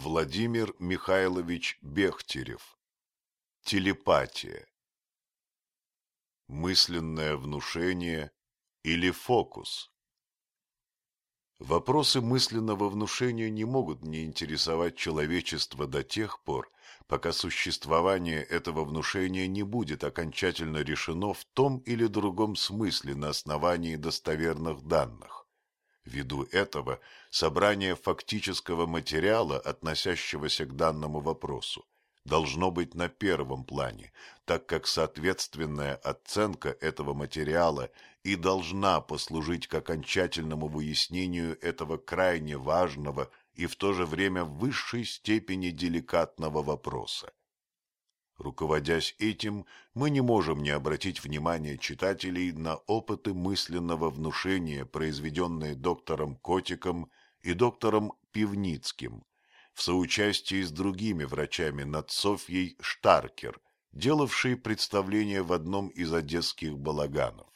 Владимир Михайлович Бехтерев. Телепатия. Мысленное внушение или фокус? Вопросы мысленного внушения не могут не интересовать человечество до тех пор, пока существование этого внушения не будет окончательно решено в том или другом смысле на основании достоверных данных. Ввиду этого собрание фактического материала, относящегося к данному вопросу, должно быть на первом плане, так как соответственная оценка этого материала и должна послужить к окончательному выяснению этого крайне важного и в то же время в высшей степени деликатного вопроса. Руководясь этим, мы не можем не обратить внимание читателей на опыты мысленного внушения, произведенные доктором Котиком и доктором Пивницким, в соучастии с другими врачами над Софьей Штаркер, делавшей представление в одном из одесских балаганов.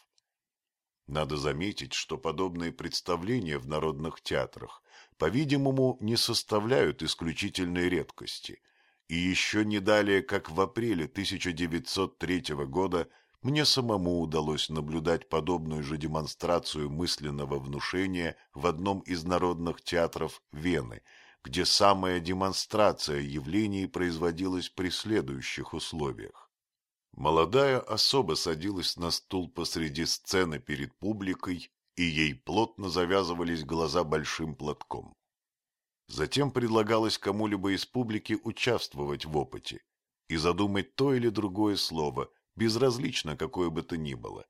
Надо заметить, что подобные представления в народных театрах, по-видимому, не составляют исключительной редкости – и еще не далее, как в апреле 1903 года, мне самому удалось наблюдать подобную же демонстрацию мысленного внушения в одном из народных театров Вены, где самая демонстрация явлений производилась при следующих условиях. Молодая особа садилась на стул посреди сцены перед публикой, и ей плотно завязывались глаза большим платком. Затем предлагалось кому-либо из публики участвовать в опыте и задумать то или другое слово, безразлично какое бы то ни было.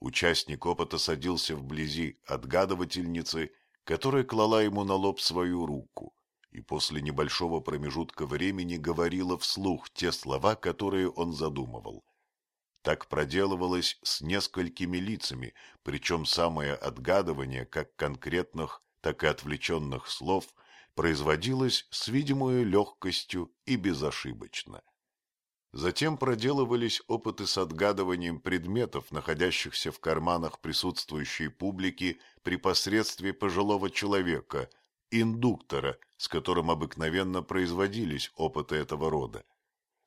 Участник опыта садился вблизи отгадывательницы, которая клала ему на лоб свою руку, и после небольшого промежутка времени говорила вслух те слова, которые он задумывал. Так проделывалось с несколькими лицами, причем самое отгадывание как конкретных, так и отвлеченных слов – производилось с видимой легкостью и безошибочно. Затем проделывались опыты с отгадыванием предметов, находящихся в карманах присутствующей публики при посредстве пожилого человека, индуктора, с которым обыкновенно производились опыты этого рода.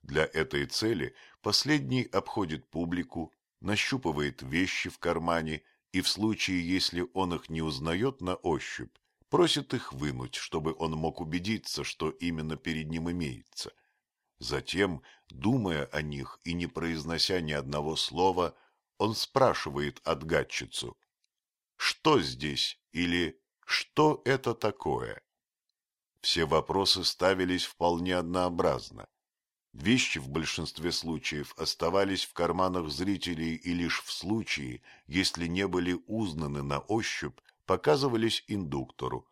Для этой цели последний обходит публику, нащупывает вещи в кармане и в случае, если он их не узнает на ощупь, просит их вынуть, чтобы он мог убедиться, что именно перед ним имеется. Затем, думая о них и не произнося ни одного слова, он спрашивает отгадчицу, «Что здесь?» или «Что это такое?» Все вопросы ставились вполне однообразно. Вещи в большинстве случаев оставались в карманах зрителей и лишь в случае, если не были узнаны на ощупь показывались индуктору,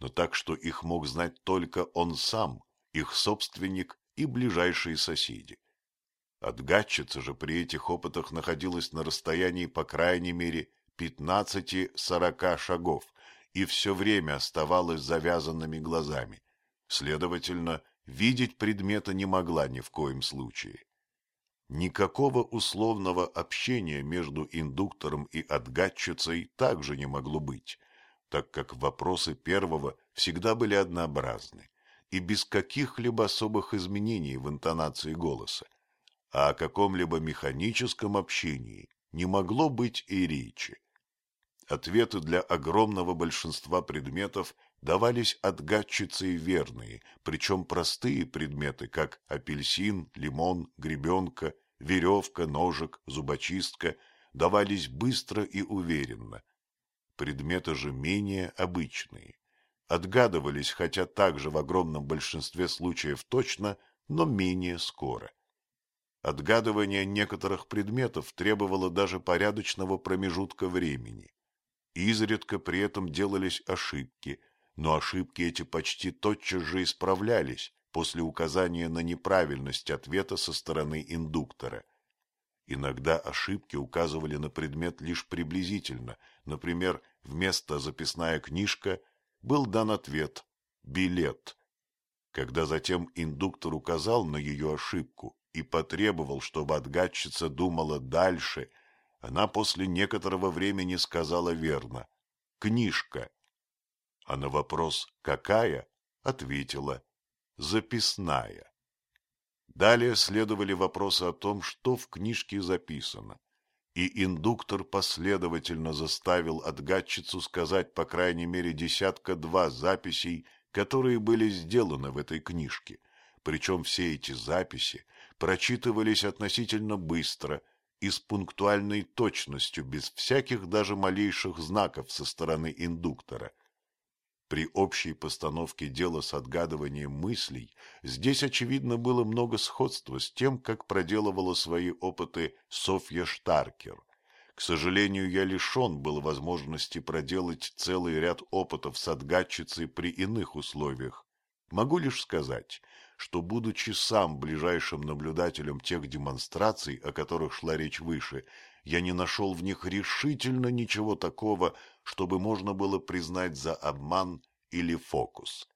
но так, что их мог знать только он сам, их собственник и ближайшие соседи. Отгадчица же при этих опытах находилась на расстоянии по крайней мере 15-40 шагов и все время оставалась завязанными глазами. Следовательно, видеть предмета не могла ни в коем случае. Никакого условного общения между индуктором и отгадчицей также не могло быть, так как вопросы первого всегда были однообразны и без каких-либо особых изменений в интонации голоса, а о каком-либо механическом общении не могло быть и речи. Ответы для огромного большинства предметов давались отгадчицей верные, причем простые предметы, как апельсин, лимон, гребенка, веревка, ножик, зубочистка, давались быстро и уверенно. Предметы же менее обычные. Отгадывались, хотя также в огромном большинстве случаев точно, но менее скоро. Отгадывание некоторых предметов требовало даже порядочного промежутка времени. Изредка при этом делались ошибки, но ошибки эти почти тотчас же исправлялись после указания на неправильность ответа со стороны индуктора. Иногда ошибки указывали на предмет лишь приблизительно, например, вместо «записная книжка» был дан ответ «билет». Когда затем индуктор указал на ее ошибку и потребовал, чтобы отгадчица думала дальше, она после некоторого времени сказала верно «книжка» а на вопрос «какая?» ответила записная. Далее следовали вопросы о том, что в книжке записано, и индуктор последовательно заставил отгадчицу сказать по крайней мере десятка-два записей, которые были сделаны в этой книжке, причем все эти записи прочитывались относительно быстро и с пунктуальной точностью, без всяких даже малейших знаков со стороны индуктора. При общей постановке дела с отгадыванием мыслей здесь, очевидно, было много сходства с тем, как проделывала свои опыты Софья Штаркер. К сожалению, я лишен был возможности проделать целый ряд опытов с отгадчицей при иных условиях. Могу лишь сказать, что, будучи сам ближайшим наблюдателем тех демонстраций, о которых шла речь выше, я не нашел в них решительно ничего такого, чтобы можно было признать за обман или фокус.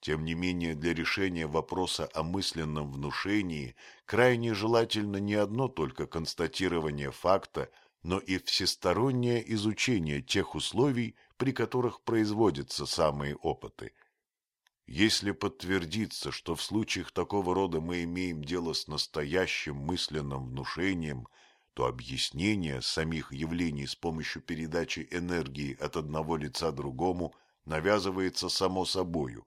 Тем не менее, для решения вопроса о мысленном внушении крайне желательно не одно только констатирование факта, но и всестороннее изучение тех условий, при которых производятся самые опыты – если подтвердится, что в случаях такого рода мы имеем дело с настоящим мысленным внушением, то объяснение самих явлений с помощью передачи энергии от одного лица другому навязывается само собою.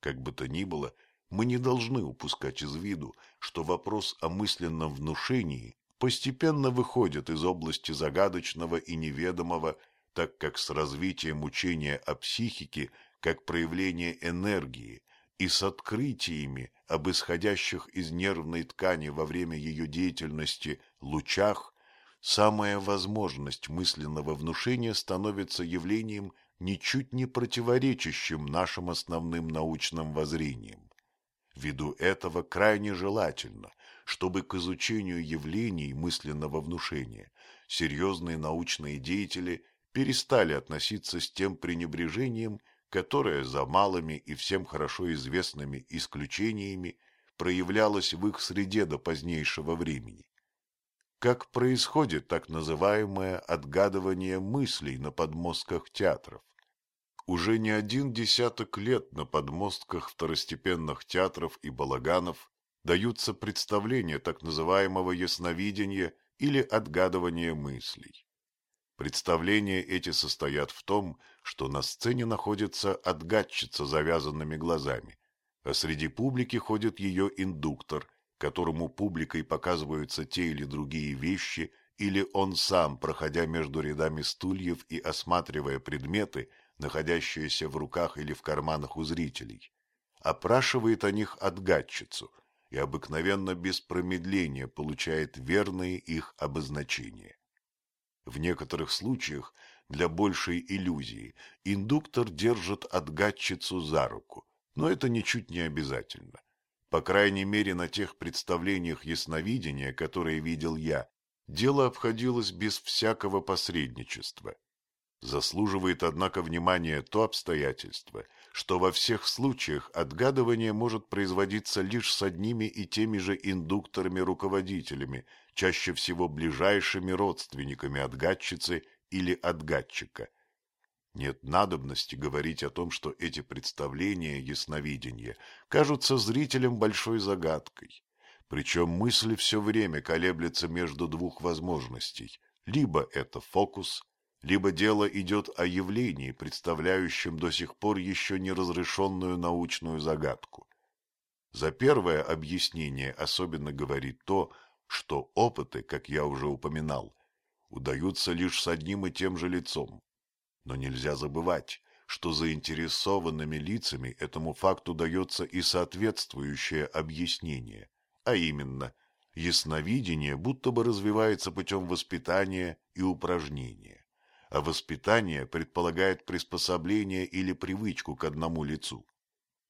Как бы то ни было, мы не должны упускать из виду, что вопрос о мысленном внушении постепенно выходит из области загадочного и неведомого, так как с развитием учения о психике – как проявление энергии и с открытиями об исходящих из нервной ткани во время ее деятельности лучах, самая возможность мысленного внушения становится явлением ничуть не противоречащим нашим основным научным воззрениям. Ввиду этого крайне желательно, чтобы к изучению явлений мысленного внушения серьезные научные деятели перестали относиться с тем пренебрежением, которое за малыми и всем хорошо известными исключениями проявлялось в их среде до позднейшего времени. Как происходит так называемое отгадывание мыслей на подмостках театров? Уже не один десяток лет на подмостках второстепенных театров и балаганов даются представления так называемого ясновидения или отгадывания мыслей. Представления эти состоят в том, что на сцене находится отгадчица завязанными глазами, а среди публики ходит ее индуктор, которому публикой показываются те или другие вещи, или он сам, проходя между рядами стульев и осматривая предметы, находящиеся в руках или в карманах у зрителей, опрашивает о них отгадчицу и обыкновенно без промедления получает верные их обозначения. В некоторых случаях для большей иллюзии индуктор держит отгадчицу за руку, но это ничуть не обязательно. По крайней мере, на тех представлениях ясновидения, которые видел я, дело обходилось без всякого посредничества. Заслуживает, однако, внимания то обстоятельство, что во всех случаях отгадывание может производиться лишь с одними и теми же индукторами-руководителями, чаще всего ближайшими родственниками отгадчицы или отгадчика. Нет надобности говорить о том, что эти представления ясновидения кажутся зрителям большой загадкой. Причем мысль все время колеблется между двух возможностей. Либо это фокус, либо дело идет о явлении, представляющем до сих пор еще неразрешенную научную загадку. За первое объяснение особенно говорит то, что опыты, как я уже упоминал, удаются лишь с одним и тем же лицом. Но нельзя забывать, что заинтересованными лицами этому факту дается и соответствующее объяснение, а именно, ясновидение будто бы развивается путем воспитания и упражнения, а воспитание предполагает приспособление или привычку к одному лицу.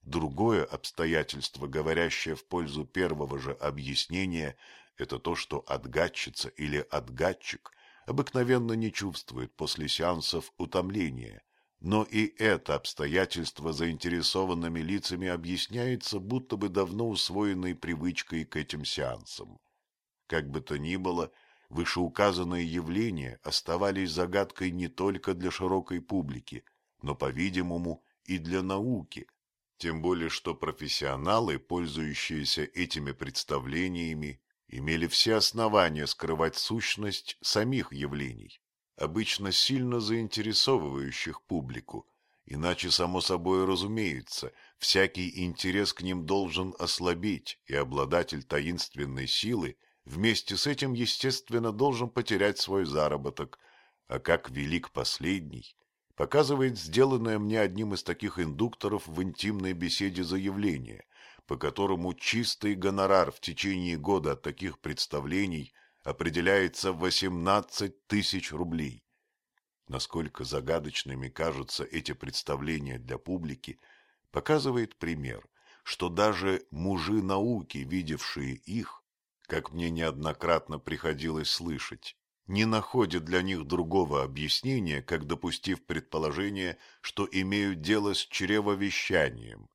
Другое обстоятельство, говорящее в пользу первого же объяснения, это то, что отгадчица или отгадчик обыкновенно не чувствует после сеансов утомления, но и это обстоятельство заинтересованными лицами объясняется будто бы давно усвоенной привычкой к этим сеансам. Как бы то ни было, вышеуказанные явления оставались загадкой не только для широкой публики, но, по-видимому, и для науки, Тем более, что профессионалы, пользующиеся этими представлениями, имели все основания скрывать сущность самих явлений, обычно сильно заинтересовывающих публику, иначе, само собой разумеется, всякий интерес к ним должен ослабеть, и обладатель таинственной силы вместе с этим, естественно, должен потерять свой заработок, а как велик последний, показывает сделанное мне одним из таких индукторов в интимной беседе заявление, по которому чистый гонорар в течение года от таких представлений определяется в 18 тысяч рублей. Насколько загадочными кажутся эти представления для публики, показывает пример, что даже мужи науки, видевшие их, как мне неоднократно приходилось слышать, не находят для них другого объяснения, как допустив предположение, что имеют дело с чревовещанием.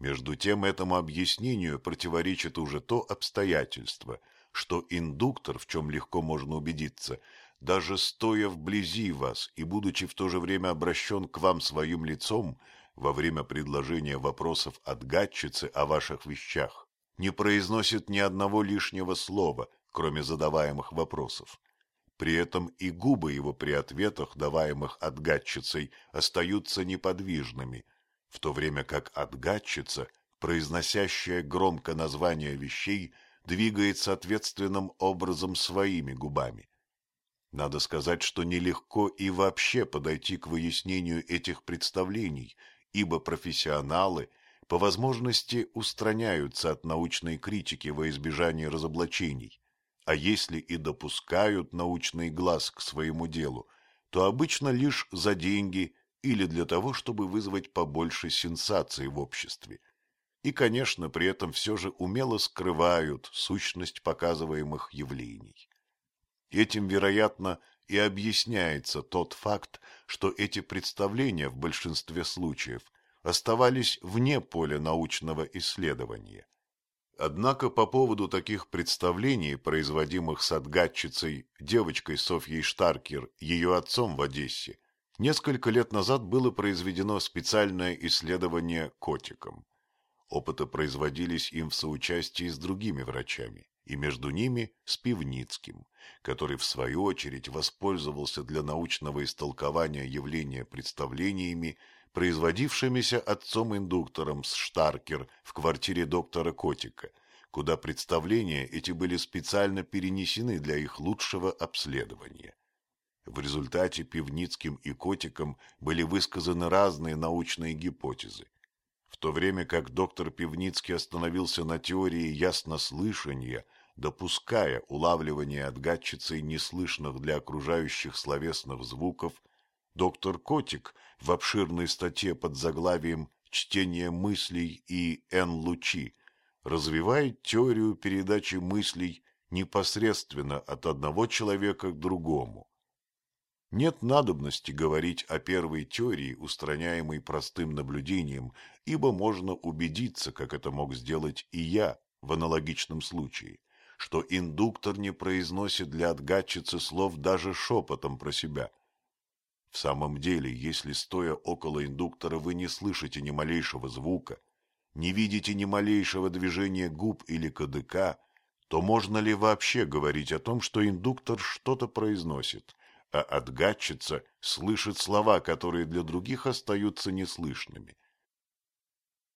Между тем этому объяснению противоречит уже то обстоятельство, что индуктор, в чем легко можно убедиться, даже стоя вблизи вас и будучи в то же время обращен к вам своим лицом во время предложения вопросов от гатчицы о ваших вещах, не произносит ни одного лишнего слова, кроме задаваемых вопросов. При этом и губы его при ответах, даваемых отгадчицей, остаются неподвижными, в то время как отгадчица, произносящая громко название вещей, двигает соответственным образом своими губами. Надо сказать, что нелегко и вообще подойти к выяснению этих представлений, ибо профессионалы по возможности устраняются от научной критики во избежание разоблачений, а если и допускают научный глаз к своему делу, то обычно лишь за деньги или для того, чтобы вызвать побольше сенсаций в обществе. И, конечно, при этом все же умело скрывают сущность показываемых явлений. Этим, вероятно, и объясняется тот факт, что эти представления в большинстве случаев оставались вне поля научного исследования. Однако по поводу таких представлений, производимых с отгадчицей, девочкой Софьей Штаркер, ее отцом в Одессе, несколько лет назад было произведено специальное исследование котиком. Опыты производились им в соучастии с другими врачами, и между ними с Пивницким, который в свою очередь воспользовался для научного истолкования явления представлениями, производившимися отцом-индуктором с Штаркер в квартире доктора Котика, куда представления эти были специально перенесены для их лучшего обследования. В результате Пивницким и Котиком были высказаны разные научные гипотезы. В то время как доктор Пивницкий остановился на теории яснослышания, допуская улавливание отгадчицей неслышных для окружающих словесных звуков, доктор Котик в обширной статье под заглавием «Чтение мыслей и Н-лучи» развивает теорию передачи мыслей непосредственно от одного человека к другому. Нет надобности говорить о первой теории, устраняемой простым наблюдением, ибо можно убедиться, как это мог сделать и я в аналогичном случае, что индуктор не произносит для отгадчицы слов даже шепотом про себя, в самом деле, если, стоя около индуктора, вы не слышите ни малейшего звука, не видите ни малейшего движения губ или кадыка, то можно ли вообще говорить о том, что индуктор что-то произносит, а отгадчица слышит слова, которые для других остаются неслышными?